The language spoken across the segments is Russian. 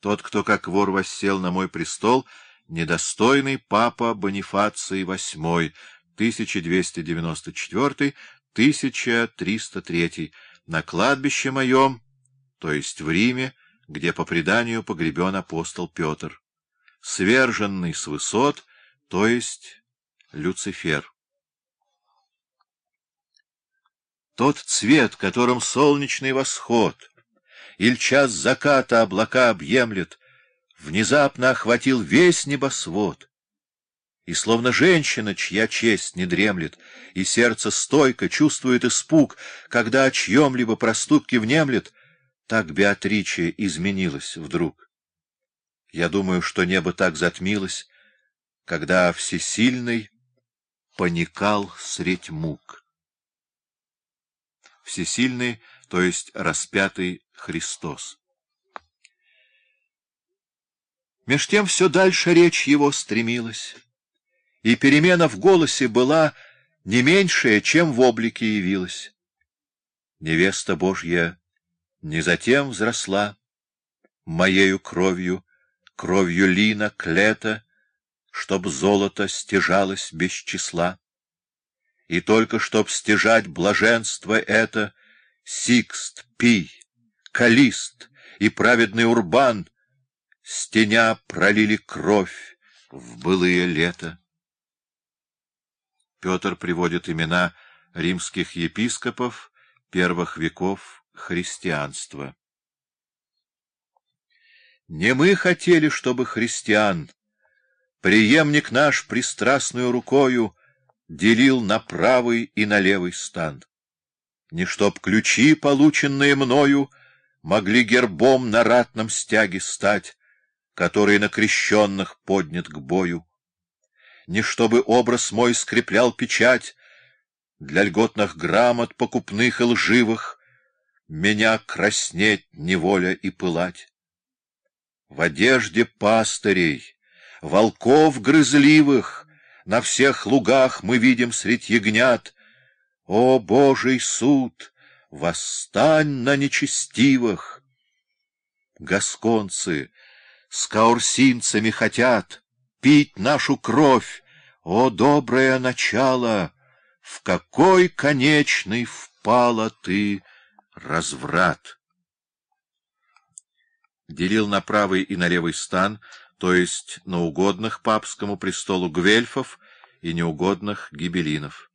Тот, кто как вор воссел на мой престол, недостойный папа Бонифаций VIII, 1294-1303, на кладбище моем, то есть в Риме, где по преданию погребен апостол Петр, сверженный с высот, то есть Люцифер. Тот цвет, которым солнечный восход или час заката облака объемлет, внезапно охватил весь небосвод. И словно женщина, чья честь не дремлет, и сердце стойко чувствует испуг, когда о чьем-либо проступке внемлет, так Беатриче изменилась вдруг. Я думаю, что небо так затмилось, когда Всесильный паникал средь мук. Всесильный, то есть распятый Христос. Меж тем все дальше речь его стремилась, и перемена в голосе была не меньшая, чем в облике явилась. Невеста Божья не затем взросла, моею кровью, кровью лина, клета, чтоб золото стяжалось без числа. И только чтоб стяжать блаженство это, Сикст, Пий, Калист и праведный Урбан — стеня пролили кровь в былые лета. Петр приводит имена римских епископов первых веков христианства. Не мы хотели, чтобы христиан, преемник наш пристрастную рукою, делил на правый и на левый стан. Не чтоб ключи, полученные мною, могли гербом на ратном стяге стать, который на крещенных поднят к бою. Не чтобы образ мой скреплял печать для льготных грамот покупных и лживых, меня краснеть неволя и пылать. В одежде пастырей, волков грызливых, на всех лугах мы видим средь ягнят. О, Божий суд, восстань на нечестивых! Гасконцы, с каурсинцами хотят пить нашу кровь. О, доброе начало! В какой конечный впала ты разврат? Делил на правый и на левый стан, то есть на угодных папскому престолу гвельфов и неугодных гибелинов.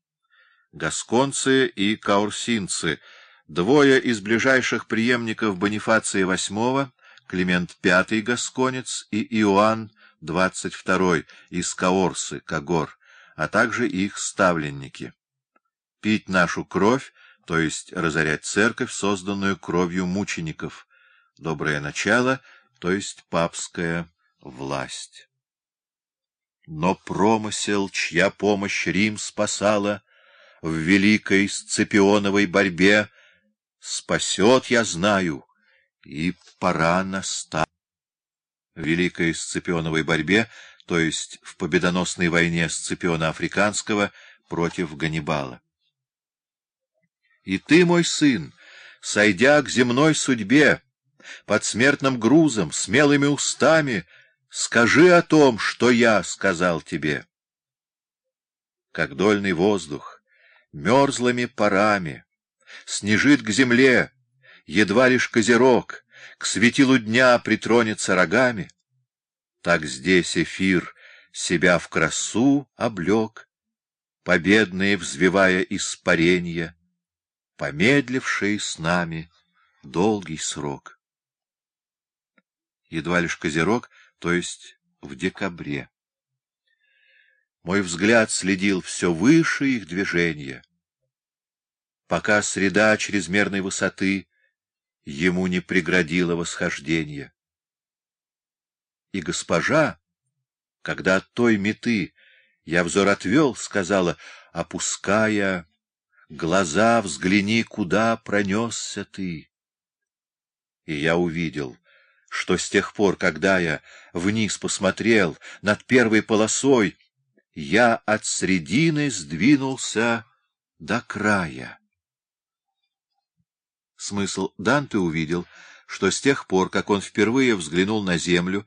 Гасконцы и каурсинцы — двое из ближайших преемников Бонифация VIII, Климент V Гасконец и Иоанн XXII из Каорсы, Кагор, а также их ставленники. Пить нашу кровь, то есть разорять церковь, созданную кровью мучеников. Доброе начало, то есть папская власть. Но промысел, чья помощь Рим спасала в великой Сципионовой борьбе, спасет, я знаю, и пора настать. В Великой Сципионовой борьбе, то есть в победоносной войне Сципиона Африканского против Ганнибала. И ты, мой сын, сойдя к земной судьбе, под смертным грузом, смелыми устами, скажи о том, что я сказал тебе. Как дольный воздух, мерзлыми парами, снежит к земле, едва лишь козерог к светилу дня притронется рогами, так здесь эфир себя в красу облег, победные взвивая испаренья, помедлившие с нами долгий срок. Едва лишь козерог, то есть в декабре. Мой взгляд следил все выше их движения, пока среда чрезмерной высоты ему не преградило восхождение. И госпожа, когда от той меты я взор отвел, сказала, опуская глаза, взгляни, куда пронесся ты. И я увидел, что с тех пор, когда я вниз посмотрел над первой полосой, я от средины сдвинулся до края. Смысл Данте увидел, что с тех пор, как он впервые взглянул на землю,